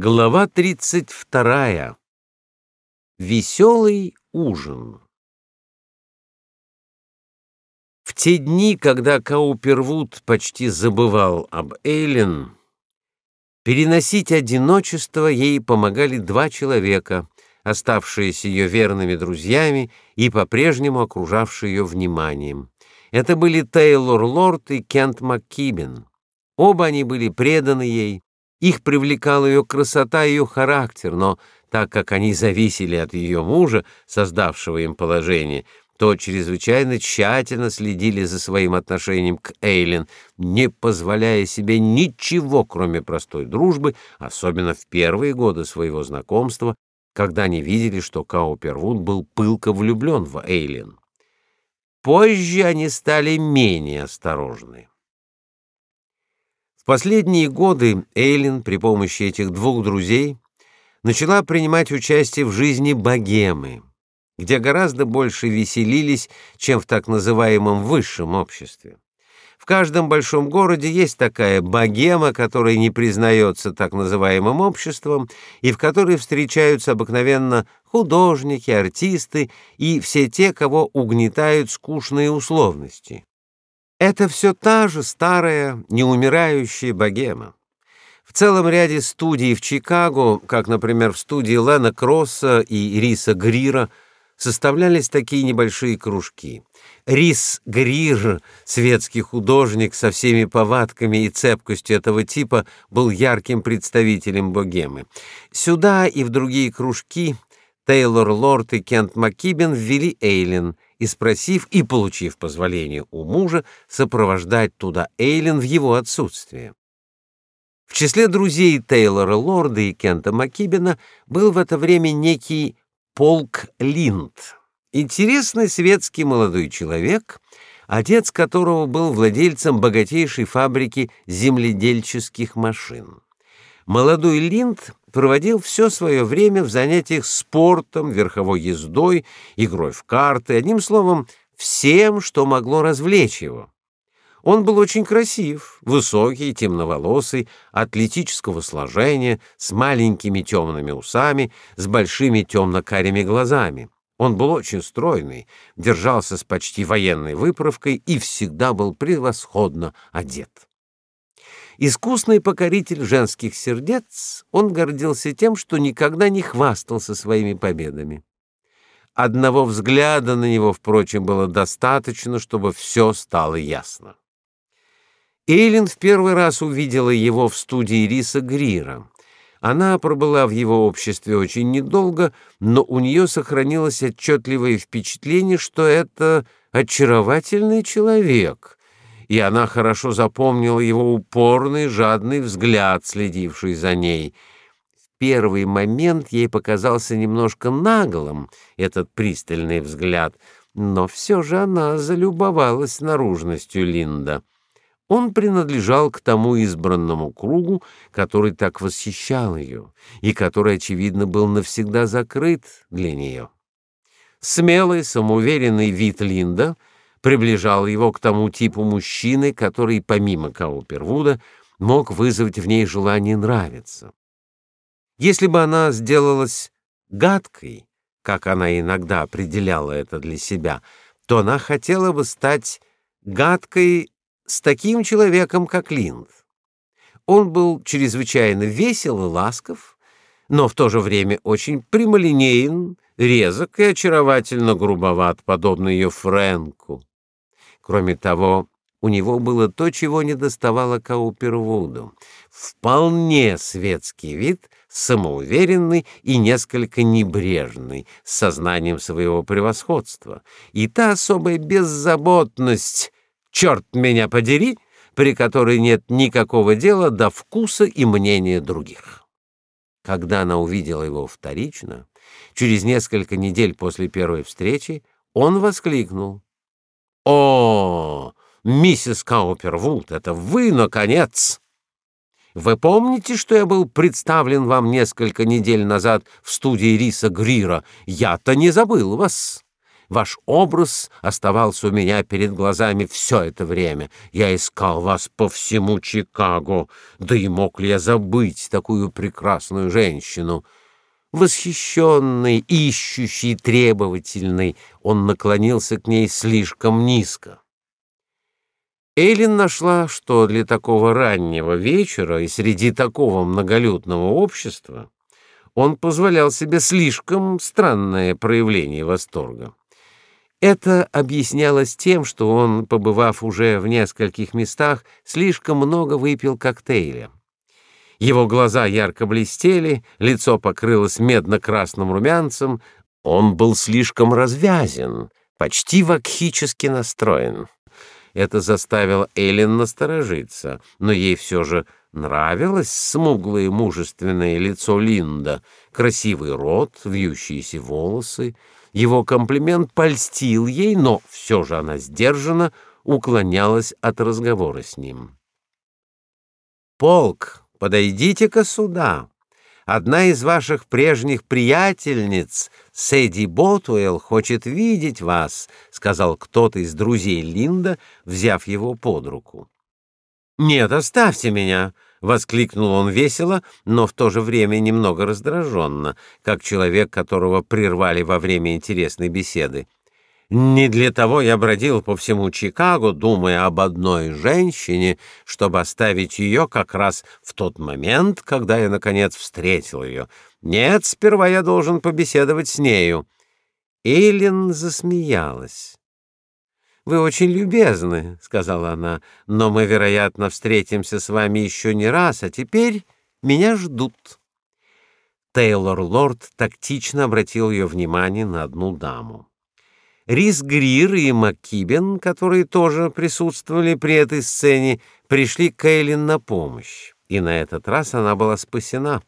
Глава 32. Веселый ужин. В те дни, когда Каупервуд почти забывал об Эйлен, переносить одиночество ей помогали два человека, оставшиеся ее верными друзьями и по-прежнему окружавшие ее вниманием. Это были Тейлор Лорд и Кент МакКибен. Оба они были преданы ей, их привлекала ее красота и ее характер, но так как они зависели от ее мужа, создавшего им положение, то чрезвычайно тщательно следили за своим отношением к Эйлин, не позволяя себе ничего, кроме простой дружбы, особенно в первые годы своего знакомства, когда они видели, что Каупервуд был пылко влюблен в Эйлин. Позже они стали менее осторожны последние годы Эйлин при помощи этих двух друзей начала принимать участие в жизни богемы, где гораздо больше веселились, чем в так называемом высшем обществе. В каждом большом городе есть такая богема, которая не признается так называемым обществом и в которой встречаются обыкновенно художники, артисты и все те, кого угнетают скучные условности. Это все та же старая, неумирающая богема. В целом ряде студий в Чикаго, как, например, в студии Лена Кросса и Риса Грира, составлялись такие небольшие кружки. Рис Грир, светский художник со всеми повадками и цепкостью этого типа, был ярким представителем богемы. Сюда и в другие кружки Тейлор Лорд и Кент Маккибен ввели Эйлин — и спросив и получив позволение у мужа сопровождать туда Эйлин в его отсутствие. В числе друзей Тейлора Лорда и Кента Маккибена был в это время некий Полк Линд, интересный светский молодой человек, отец которого был владельцем богатейшей фабрики земледельческих машин. Молодой Линд проводил все свое время в занятиях спортом, верховой ездой, игрой в карты, одним словом, всем, что могло развлечь его. Он был очень красив, высокий, темноволосый, атлетического сложения, с маленькими темными усами, с большими темно-карими глазами. Он был очень стройный, держался с почти военной выправкой и всегда был превосходно одет. Искусный покоритель женских сердец, он гордился тем, что никогда не хвастался своими победами. Одного взгляда на него, впрочем, было достаточно, чтобы все стало ясно. Эйлин в первый раз увидела его в студии Риса Грира. Она пробыла в его обществе очень недолго, но у нее сохранилось отчетливое впечатление, что это очаровательный человек — и она хорошо запомнила его упорный, жадный взгляд, следивший за ней. В первый момент ей показался немножко наглым этот пристальный взгляд, но все же она залюбовалась наружностью Линда. Он принадлежал к тому избранному кругу, который так восхищал ее и который, очевидно, был навсегда закрыт для нее. Смелый, самоуверенный вид Линда — приближал его к тому типу мужчины, который, помимо Каупервуда, мог вызвать в ней желание нравиться. Если бы она сделалась гадкой, как она иногда определяла это для себя, то она хотела бы стать гадкой с таким человеком, как Линд. Он был чрезвычайно весел и ласков, но в то же время очень прямолинеен, резок и очаровательно грубоват, подобно ее Фрэнку. Кроме того, у него было то, чего не доставало Каупервуду. Вполне светский вид, самоуверенный и несколько небрежный, с сознанием своего превосходства. И та особая беззаботность, черт меня подери, при которой нет никакого дела до вкуса и мнения других. Когда она увидела его вторично, через несколько недель после первой встречи, он воскликнул: «О, миссис Каупервуд, это вы, наконец!» Вы помните, что я был представлен вам несколько недель назад в студии Риса Грира? Я-то не забыл вас. Ваш образ оставался у меня перед глазами все это время. Я искал вас по всему Чикаго. Да и мог ли я забыть такую прекрасную женщину? Восхищенный, ищущий, требовательный, он наклонился к ней слишком низко. Эйлин нашла, что для такого раннего вечера и среди такого многолюдного общества он позволял себе слишком странное проявление восторга. Это объяснялось тем, что он, побывав уже в нескольких местах, слишком много выпил коктейля. Его глаза ярко блестели, лицо покрылось медно-красным румянцем, он был слишком развязен, почти вакхически настроен. Это заставило Эллен насторожиться, но ей все же нравилось смуглое мужественное лицо Линда, красивый рот, вьющиеся волосы, его комплимент польстил ей, но все же она сдержанно уклонялась от разговора с ним. «Полк, подойдите-ка сюда. Одна из ваших прежних приятельниц, Сэдди Ботуэлл, хочет видеть вас», — сказал кто-то из друзей Линда, взяв его под руку. «Нет, оставьте меня!» — воскликнул он весело, но в то же время немного раздраженно, как человек, которого прервали во время интересной беседы. «Не для того я бродил по всему Чикаго, думая об одной женщине, чтобы оставить ее как раз в тот момент, когда я, наконец, встретил ее. Нет, сперва я должен побеседовать с нею». Эйлин засмеялась. Вы очень любезны, сказала она. Но мы, вероятно, встретимся с вами еще не раз, а теперь меня ждут. Тейлор Лорд тактично обратил ее внимание на одну даму. Рис Грир и Маккибен, которые тоже присутствовали при этой сцене, пришли к Эйлин на помощь, и на этот раз она была спасена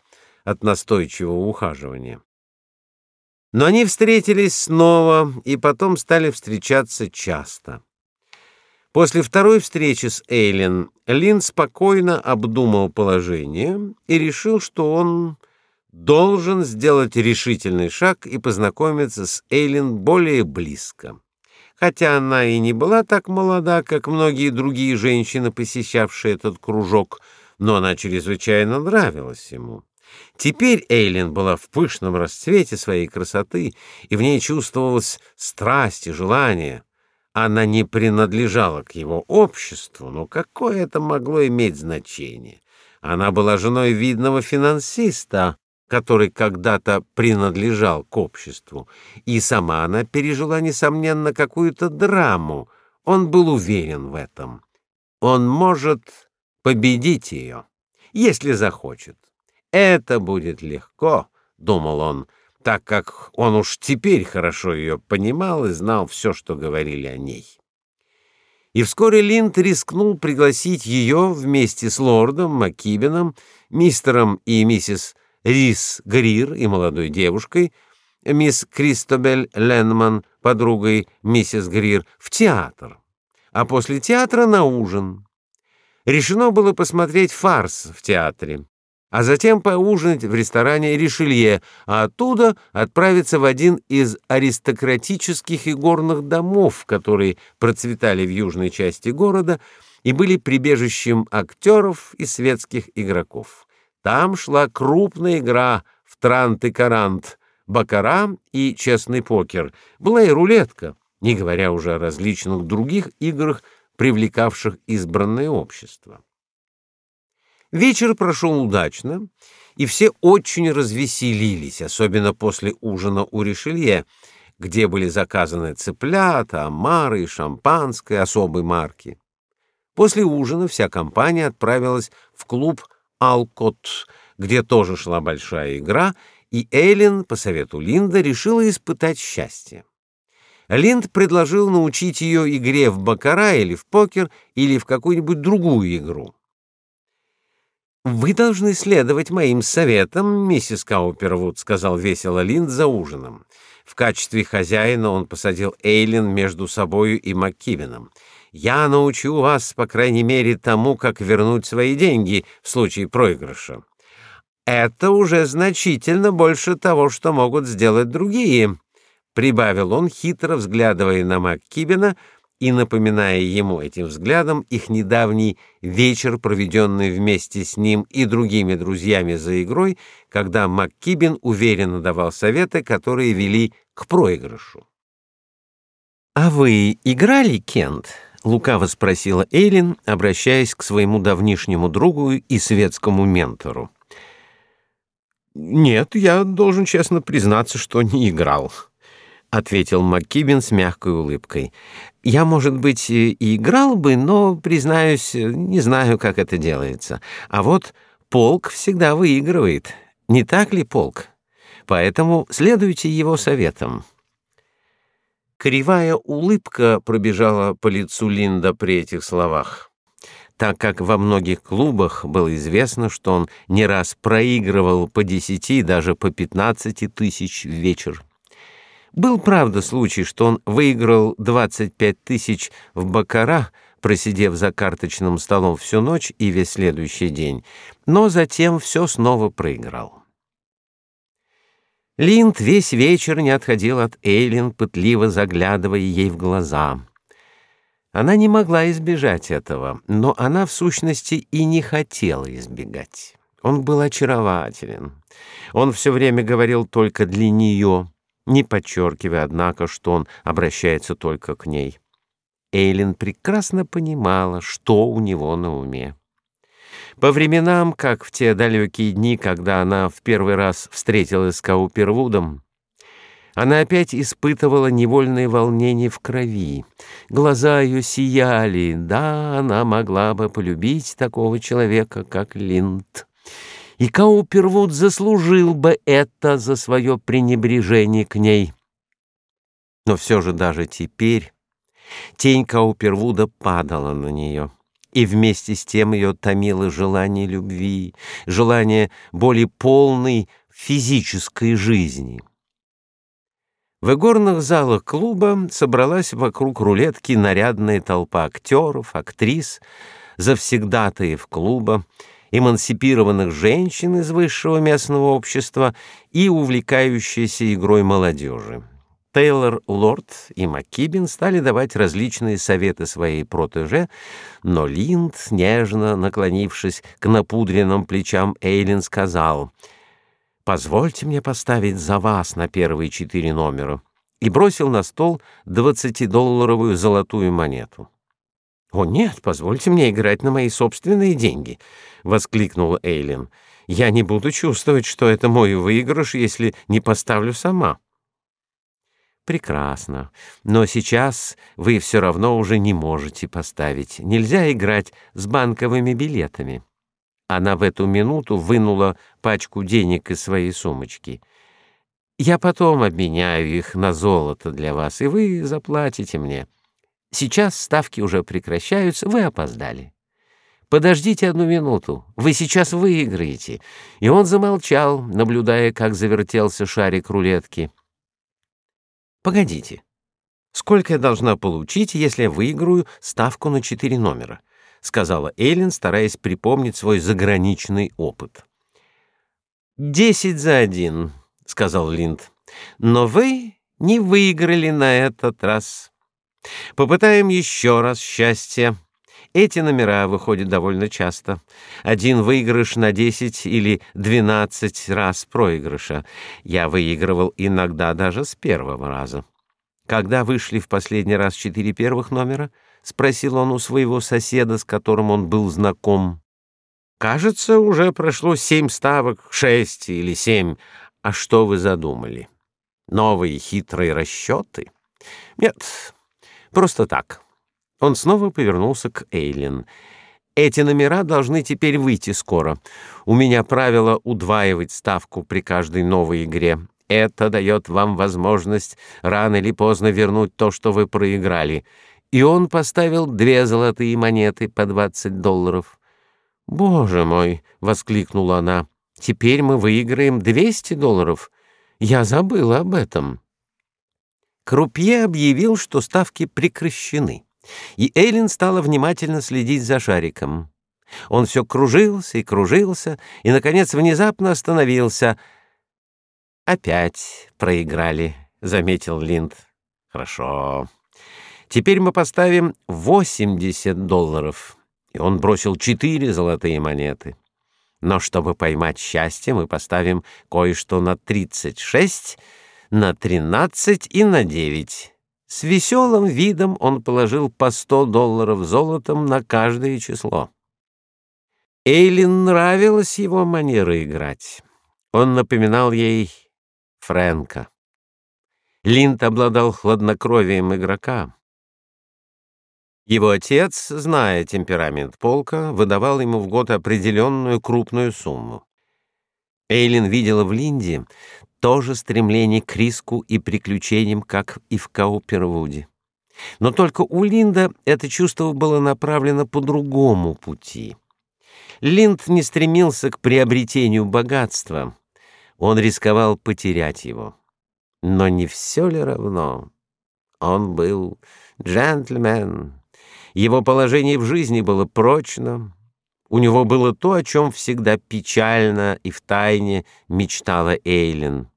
от настойчивого ухаживания. Но они встретились снова и потом стали встречаться часто. После второй встречи с Эйлин Лин спокойно обдумал положение и решил, что он должен сделать решительный шаг и познакомиться с Эйлин более близко. Хотя она и не была так молода, как многие другие женщины, посещавшие этот кружок, но она чрезвычайно нравилась ему. Теперь Эйлин была в пышном расцвете своей красоты, и в ней чувствовалась страсть и желание. Она не принадлежала к его обществу, но какое это могло иметь значение? Она была женой видного финансиста, который когда-то принадлежал к обществу, и сама она пережила несомненно какую-то драму. Он был уверен в этом. Он может победить ее, если захочет. Это будет легко, думал он, так как он уж теперь хорошо ее понимал и знал все, что говорили о ней. И вскоре Линд рискнул пригласить ее вместе с лордом Маккибеном, мистером и миссис Рис Грир и молодой девушкой, мисс Кристобель Ленман, подругой миссис Грир, в театр, а после театра на ужин. Решено было посмотреть фарс в театре а затем поужинать в ресторане Ришелье, а оттуда отправиться в один из аристократических и горных домов, которые процветали в южной части города и были прибежищем актеров и светских игроков. Там шла крупная игра в трант и карант, бакара и честный покер. Была и рулетка, не говоря уже о различных других играх, привлекавших избранное общество. Вечер прошел удачно, и все очень развеселились, особенно после ужина у Ришелье, где были заказаны цыплята, омары и шампанское особой марки. После ужина вся компания отправилась в клуб Алкот, где тоже шла большая игра, и Эллен по совету Линда решила испытать счастье. Линд предложил научить ее игре в баккара или в покер или в какую-нибудь другую игру. Вы должны следовать моим советам, миссис Каупервуд, сказал весело Линд за ужином. В качестве хозяина он посадил Эйлин между собою и Маккивеном. Я научу вас, по крайней мере, тому, как вернуть свои деньги в случае проигрыша. Это уже значительно больше того, что могут сделать другие. прибавил он, хитро взглядывая на МакКибена и напоминая ему этим взглядом их недавний вечер, проведенный вместе с ним и другими друзьями за игрой, когда МакКибен уверенно давал советы, которые вели к проигрышу. А вы играли, Кент? Лукаво спросила Эйлин, обращаясь к своему давнишнему другу и светскому ментору. Нет, я должен честно признаться, что не играл, ответил Маккибин с мягкой улыбкой. Я, может быть, и играл бы, но, признаюсь, не знаю, как это делается. А вот полк всегда выигрывает. Не так ли, полк? Поэтому следуйте его советам. Кривая улыбка пробежала по лицу Линда при этих словах, так как во многих клубах было известно, что он не раз проигрывал по десяти, даже по пятнадцати тысяч в вечер. Был, правда, случай, что он выиграл двадцать пять тысяч в баккара, просидев за карточным столом всю ночь и весь следующий день, но затем все снова проиграл. Линд весь вечер не отходил от Эйлин, пытливо заглядывая ей в глаза. Она не могла избежать этого, но она в сущности и не хотела избегать. Он был очарователен. Он все время говорил только для нее, не подчеркивая, однако, что он обращается только к ней. Эйлин прекрасно понимала, что у него на уме. По временам, как в те далекие дни, когда она в первый раз встретилась с Каупервудом, она опять испытывала невольное волнение в крови. Глаза ее сияли. Да, она могла бы полюбить такого человека, как Линд. И Каупервуд заслужил бы это за свое пренебрежение к ней. Но все же даже теперь тень Каупервуда падала на нее и вместе с тем ее томило желание любви, желание более полной физической жизни. В игорных залах клуба собралась вокруг рулетки нарядная толпа актеров, актрис, завсегдатаев клуба, эмансипированных женщин из высшего местного общества и увлекающейся игрой молодежи. Тейлор Лорд и Маккибин стали давать различные советы своей протеже, но Линд, нежно наклонившись к напудренным плечам Эйлин, сказал: "Позвольте мне поставить за вас на первые четыре номера" и бросил на стол двадцатидолларовую золотую монету. "О нет, позвольте мне играть на мои собственные деньги", воскликнула Эйлин. "Я не буду чувствовать, что это мой выигрыш, если не поставлю сама". Прекрасно. Но сейчас вы все равно уже не можете поставить. Нельзя играть с банковыми билетами. Она в эту минуту вынула пачку денег из своей сумочки. Я потом обменяю их на золото для вас, и вы заплатите мне. Сейчас ставки уже прекращаются, вы опоздали. Подождите одну минуту. Вы сейчас выиграете. И он замолчал, наблюдая, как завертелся шарик рулетки. Погодите. Сколько я должна получить, если я выиграю ставку на четыре номера? сказала Эллен, стараясь припомнить свой заграничный опыт. «Десять за один», — сказал Линд. «Но вы не выиграли на этот раз. Попытаем еще раз счастье. Эти номера выходят довольно часто. Один выигрыш на десять или двенадцать раз проигрыша. Я выигрывал иногда даже с первого раза. Когда вышли в последний раз четыре первых номера, спросил он у своего соседа, с которым он был знаком. Кажется, уже прошло семь ставок, шесть или семь. А что вы задумали? Новые хитрые расчеты? Нет, просто так. Он снова повернулся к Эйлин. Эти номера должны теперь выйти скоро. У меня правило удваивать ставку при каждой новой игре. Это дает вам возможность рано или поздно вернуть то, что вы проиграли. И он поставил две золотые монеты по двадцать долларов. Боже мой, воскликнула она. Теперь мы выиграем двести долларов. Я забыла об этом. Крупье объявил, что ставки прекращены. И Эйлин стала внимательно следить за шариком. Он все кружился и кружился, и наконец внезапно остановился. Опять проиграли, заметил Линд. Хорошо. Теперь мы поставим 80 долларов. И он бросил четыре золотые монеты. Но чтобы поймать счастье, мы поставим кое-что на 36, на 13 и на 9. С веселым видом он положил по 100 долларов золотом на каждое число. Эйлин нравилась его манера играть. Он напоминал ей Фрэнка. Линд обладал хладнокровием игрока. Его отец, зная темперамент полка, выдавал ему в год определенную крупную сумму. Эйлин видела в Линде то же стремление к риску и приключениям, как и в Каупервуде. Но только у Линда это чувство было направлено по другому пути. Линд не стремился к приобретению богатства. Он рисковал потерять его. Но не все ли равно? Он был джентльмен. Его положение в жизни было прочно. У него было то, о чем всегда печально и втайне мечтала Эйлин.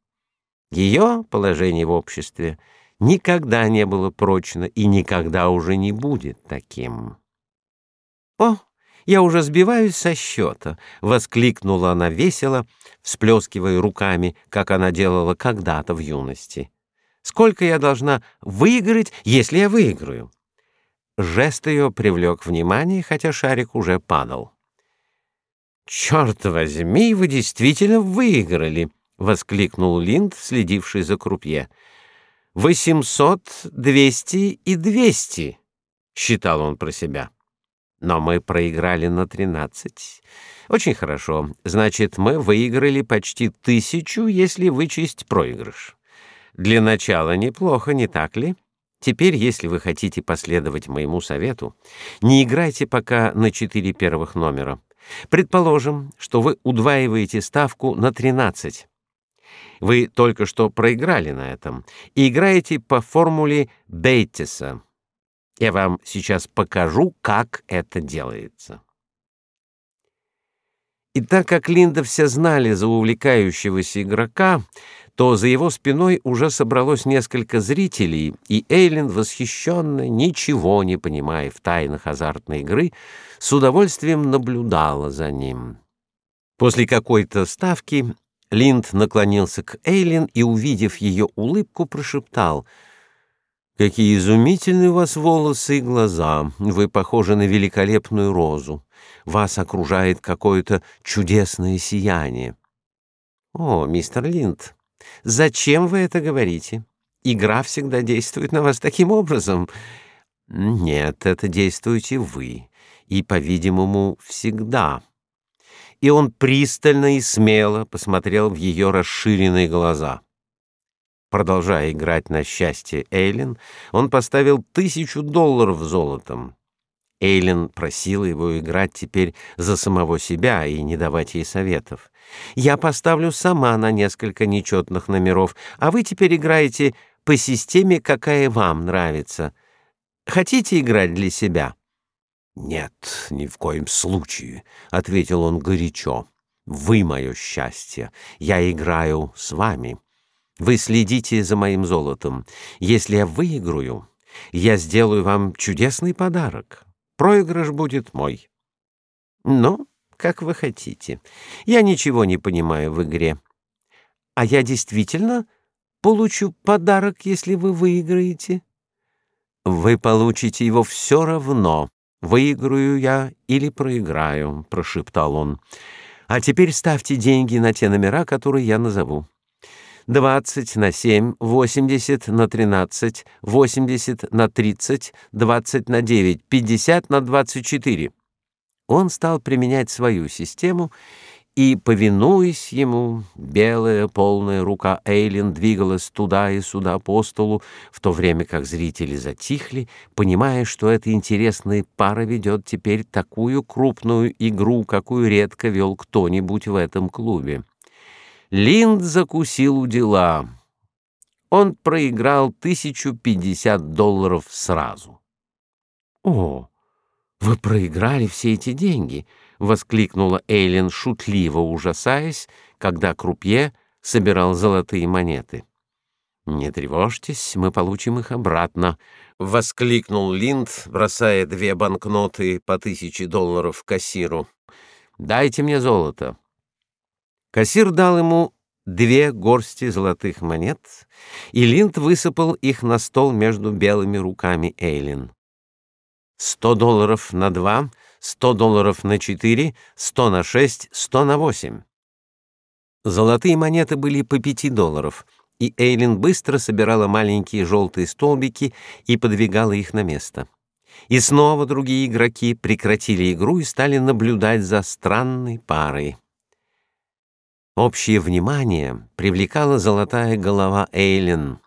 Ее положение в обществе никогда не было прочно и никогда уже не будет таким. О, я уже сбиваюсь со счета!» — воскликнула она весело, всплескивая руками, как она делала когда-то в юности. «Сколько я должна выиграть, если я выиграю?» Жест ее привлек внимание, хотя шарик уже падал. «Черт возьми, вы действительно выиграли!» — воскликнул Линд, следивший за крупье. «Восемьсот, двести и двести!» — считал он про себя. Но мы проиграли на тринадцать. Очень хорошо. Значит, мы выиграли почти тысячу, если вычесть проигрыш. Для начала неплохо, не так ли? Теперь, если вы хотите последовать моему совету, не играйте пока на четыре первых номера. Предположим, что вы удваиваете ставку на тринадцать. Вы только что проиграли на этом и играете по формуле Бейтиса. Я вам сейчас покажу, как это делается. И так как Линда все знали за увлекающегося игрока, то за его спиной уже собралось несколько зрителей, и Эйлин, восхищенная, ничего не понимая в тайнах азартной игры, с удовольствием наблюдала за ним. После какой-то ставки Линд наклонился к Эйлин и, увидев ее улыбку, прошептал — Какие изумительные у вас волосы и глаза. Вы похожи на великолепную розу. Вас окружает какое-то чудесное сияние. О, мистер Линд, зачем вы это говорите? Игра всегда действует на вас таким образом. Нет, это действуете вы, и, по-видимому, всегда. И он пристально и смело посмотрел в ее расширенные глаза. Продолжая играть на счастье Эйлин, он поставил тысячу долларов золотом. Эйлин просила его играть теперь за самого себя и не давать ей советов. «Я поставлю сама на несколько нечетных номеров, а вы теперь играете по системе, какая вам нравится. Хотите играть для себя?» «Нет, ни в коем случае», — ответил он горячо. «Вы мое счастье. Я играю с вами». Вы следите за моим золотом. Если я выиграю, я сделаю вам чудесный подарок. Проигрыш будет мой. Ну, как вы хотите. Я ничего не понимаю в игре. А я действительно получу подарок, если вы выиграете? Вы получите его все равно, выиграю я или проиграю, прошептал он. А теперь ставьте деньги на те номера, которые я назову. 20 на 7, 80 на 13, 80 на 30, 20 на 9, 50 на 24. Он стал применять свою систему, и, повинуясь ему, белая полная рука Эйлин двигалась туда и сюда по столу, в то время как зрители затихли, понимая, что эта интересная пара ведет теперь такую крупную игру, какую редко вел кто-нибудь в этом клубе. Линд закусил у дела. Он проиграл 1050 долларов сразу. О, вы проиграли все эти деньги, воскликнула Эйлин, шутливо ужасаясь, когда крупье собирал золотые монеты. Не тревожьтесь, мы получим их обратно, воскликнул Линд, бросая две банкноты по тысяче долларов кассиру. Дайте мне золото. Кассир дал ему две горсти золотых монет, и Линд высыпал их на стол между белыми руками Эйлин. Сто долларов на два, сто долларов на четыре, сто на шесть, сто на восемь. Золотые монеты были по пяти долларов, и Эйлин быстро собирала маленькие желтые столбики и подвигала их на место. И снова другие игроки прекратили игру и стали наблюдать за странной парой. Общее внимание привлекала золотая голова Эйлин,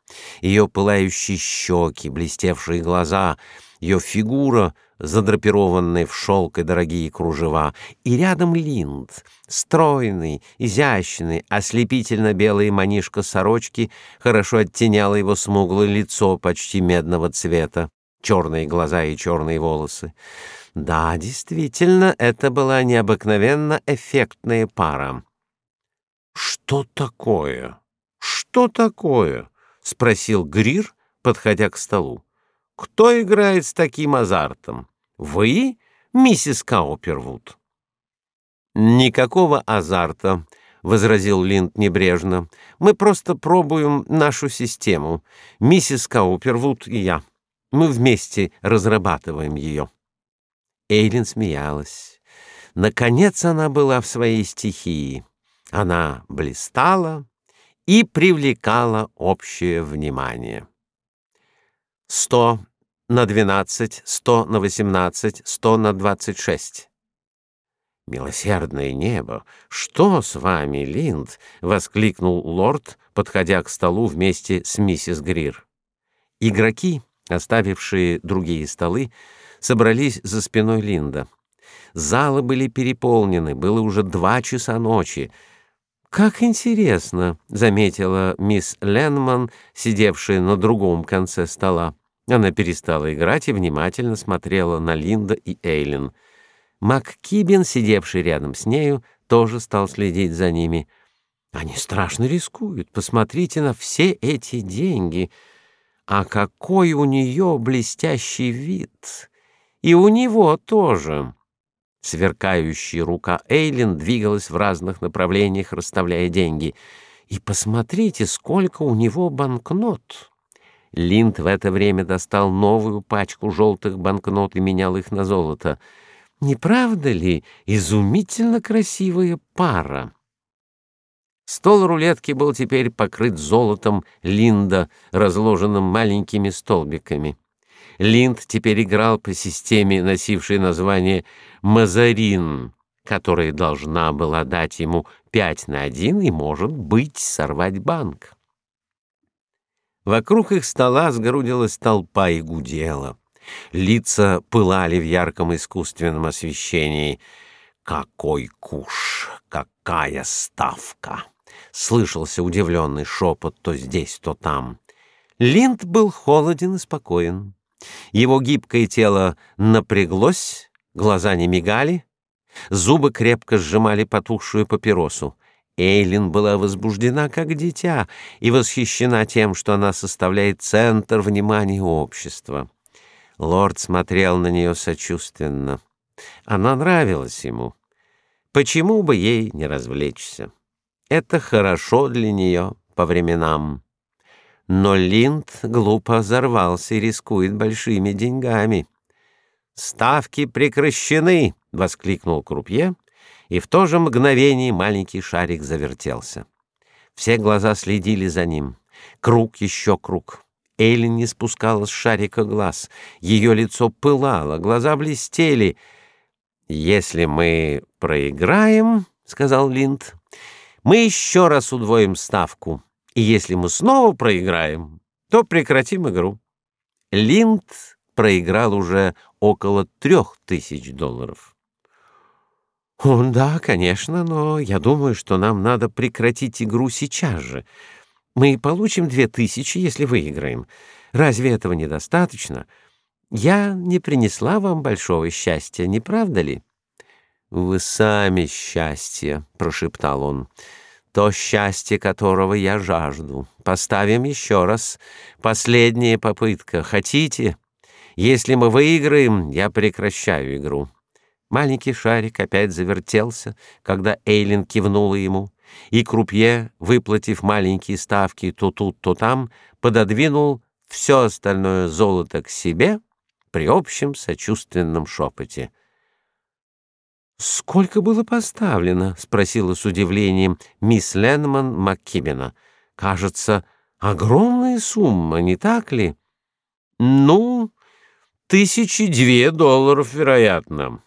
ее пылающие щеки, блестевшие глаза, ее фигура, задрапированная в шелк и дорогие кружева, и рядом Линд, стройный, изящный, ослепительно белая манишка сорочки хорошо оттеняла его смуглое лицо почти медного цвета, черные глаза и черные волосы. Да, действительно, это была необыкновенно эффектная пара. Что такое? Что такое? спросил Грир, подходя к столу. Кто играет с таким азартом? Вы, миссис Каупервуд? Никакого азарта, возразил Линд небрежно. Мы просто пробуем нашу систему. Миссис Каупервуд и я. Мы вместе разрабатываем ее. Эйлин смеялась. Наконец она была в своей стихии. Она блистала и привлекала общее внимание. Сто на двенадцать, сто на восемнадцать, сто на двадцать шесть. Милосердное небо, что с вами, Линд? воскликнул лорд, подходя к столу вместе с миссис Грир. Игроки, оставившие другие столы, собрались за спиной Линда. Залы были переполнены, было уже два часа ночи. Как интересно, заметила мисс Ленман, сидевшая на другом конце стола. Она перестала играть и внимательно смотрела на Линда и Эйлин. МакКибен, сидевший рядом с нею, тоже стал следить за ними. Они страшно рискуют. Посмотрите на все эти деньги. А какой у нее блестящий вид! И у него тоже. Сверкающая рука Эйлин двигалась в разных направлениях, расставляя деньги. И посмотрите, сколько у него банкнот. Линд в это время достал новую пачку желтых банкнот и менял их на золото. Не правда ли изумительно красивая пара? Стол рулетки был теперь покрыт золотом Линда, разложенным маленькими столбиками. Линд теперь играл по системе, носившей название «Мазарин», которая должна была дать ему пять на один и, может быть, сорвать банк. Вокруг их стола сгрудилась толпа и гудела. Лица пылали в ярком искусственном освещении. «Какой куш! Какая ставка!» Слышался удивленный шепот то здесь, то там. Линд был холоден и спокоен. Его гибкое тело напряглось, глаза не мигали, зубы крепко сжимали потухшую папиросу. Эйлин была возбуждена как дитя и восхищена тем, что она составляет центр внимания общества. Лорд смотрел на нее сочувственно. Она нравилась ему. Почему бы ей не развлечься? Это хорошо для нее по временам. Но Линд глупо взорвался и рискует большими деньгами. «Ставки прекращены!» — воскликнул крупье, и в то же мгновение маленький шарик завертелся. Все глаза следили за ним. Круг еще круг. Эйлин не спускала с шарика глаз. Ее лицо пылало, глаза блестели. «Если мы проиграем, — сказал Линд, — мы еще раз удвоим ставку и если мы снова проиграем, то прекратим игру. Линд проиграл уже около трех тысяч долларов. Да, конечно, но я думаю, что нам надо прекратить игру сейчас же. Мы получим две тысячи, если выиграем. Разве этого недостаточно? Я не принесла вам большого счастья, не правда ли? Вы сами счастье, прошептал он. То счастье которого я жажду. Поставим еще раз. Последняя попытка. Хотите? Если мы выиграем, я прекращаю игру. Маленький шарик опять завертелся, когда Эйлин кивнула ему, и крупье, выплатив маленькие ставки то тут, то там, пододвинул все остальное золото к себе при общем сочувственном шепоте. Сколько было поставлено? спросила с удивлением мисс Ленман Маккибена. Кажется, огромная сумма, не так ли? Ну, тысячи две долларов, вероятно.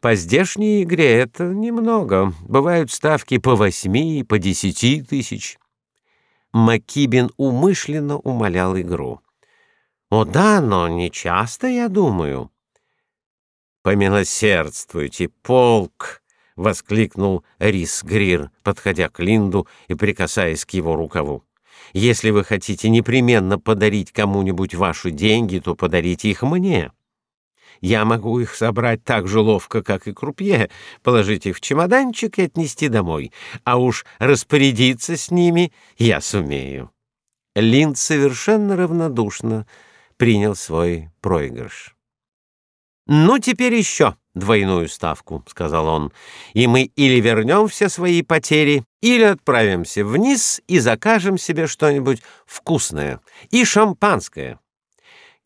По здешней игре это немного. Бывают ставки по восьми и по десяти тысяч. Маккибен умышленно умолял игру. О да, но не часто, я думаю. Помилосердствуйте, полк, воскликнул Рис Грир, подходя к Линду и прикасаясь к его рукаву. Если вы хотите непременно подарить кому-нибудь ваши деньги, то подарите их мне. Я могу их собрать так же ловко, как и крупье, положить их в чемоданчик и отнести домой, а уж распорядиться с ними я сумею. Линд совершенно равнодушно принял свой проигрыш. «Ну, теперь еще двойную ставку», — сказал он, «и мы или вернем все свои потери, или отправимся вниз и закажем себе что-нибудь вкусное и шампанское».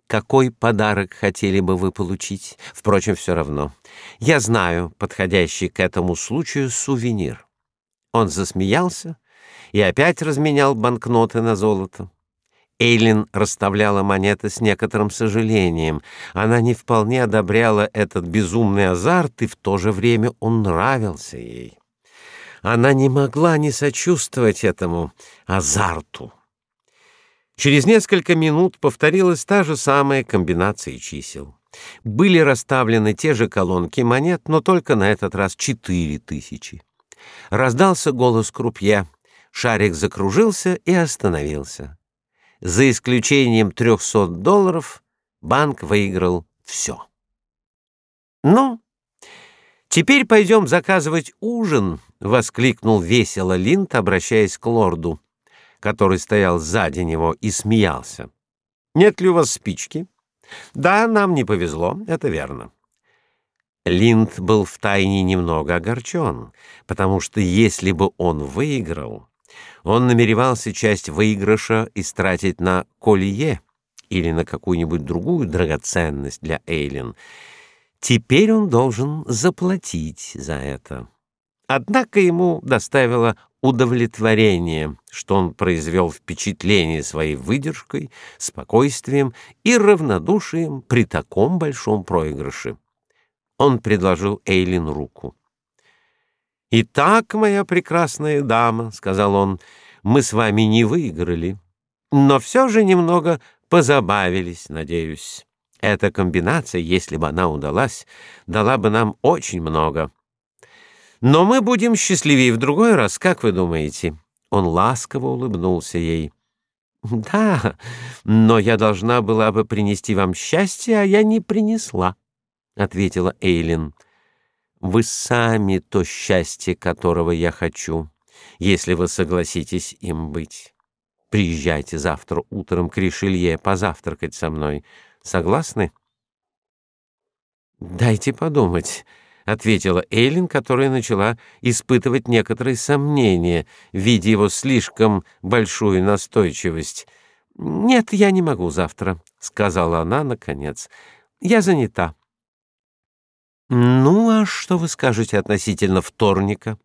Какой подарок хотели бы вы получить? Впрочем, все равно. Я знаю подходящий к этому случаю сувенир. Он засмеялся и опять разменял банкноты на золото. Эйлин расставляла монеты с некоторым сожалением. Она не вполне одобряла этот безумный азарт, и в то же время он нравился ей. Она не могла не сочувствовать этому азарту. Через несколько минут повторилась та же самая комбинация чисел. Были расставлены те же колонки монет, но только на этот раз четыре тысячи. Раздался голос крупье. Шарик закружился и остановился. За исключением 300 долларов банк выиграл все. «Ну, теперь пойдем заказывать ужин», — воскликнул весело Линд, обращаясь к лорду, который стоял сзади него и смеялся. «Нет ли у вас спички?» «Да, нам не повезло, это верно». Линд был втайне немного огорчен, потому что если бы он выиграл, он намеревался часть выигрыша истратить на колье или на какую-нибудь другую драгоценность для Эйлин. Теперь он должен заплатить за это. Однако ему доставило удовлетворение, что он произвел впечатление своей выдержкой, спокойствием и равнодушием при таком большом проигрыше. Он предложил Эйлин руку. «Итак, моя прекрасная дама», — сказал он, — «мы с вами не выиграли, но все же немного позабавились, надеюсь. Эта комбинация, если бы она удалась, дала бы нам очень много. Но мы будем счастливее в другой раз, как вы думаете?» Он ласково улыбнулся ей. «Да, но я должна была бы принести вам счастье, а я не принесла», — ответила Эйлин. Вы сами то счастье, которого я хочу, если вы согласитесь им быть. Приезжайте завтра утром к Ришелье позавтракать со мной. Согласны? Дайте подумать, ответила Эйлин, которая начала испытывать некоторые сомнения, видя его слишком большую настойчивость. Нет, я не могу завтра, сказала она наконец. Я занята. Ну, а что вы скажете относительно вторника?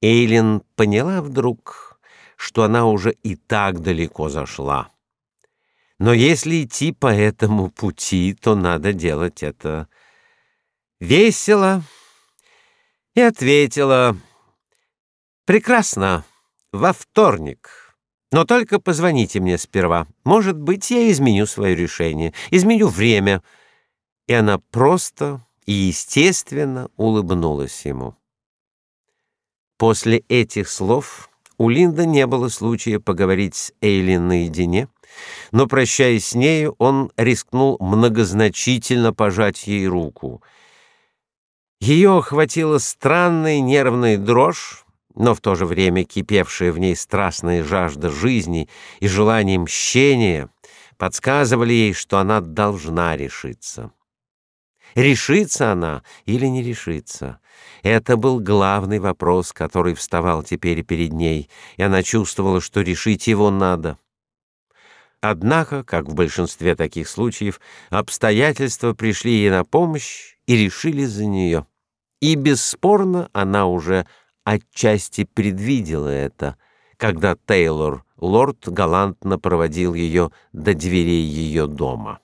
Эйлин поняла вдруг, что она уже и так далеко зашла. Но если идти по этому пути, то надо делать это весело. И ответила: "Прекрасно, во вторник. Но только позвоните мне сперва. Может быть, я изменю свое решение, изменю время". И она просто и, естественно, улыбнулась ему. После этих слов у Линда не было случая поговорить с Эйлин наедине, но, прощаясь с нею, он рискнул многозначительно пожать ей руку. Ее охватила странная нервная дрожь, но в то же время кипевшая в ней страстная жажда жизни и желание мщения подсказывали ей, что она должна решиться. Решится она или не решится? Это был главный вопрос, который вставал теперь перед ней, и она чувствовала, что решить его надо. Однако, как в большинстве таких случаев, обстоятельства пришли ей на помощь и решили за нее. И бесспорно она уже отчасти предвидела это, когда Тейлор Лорд галантно проводил ее до дверей ее дома.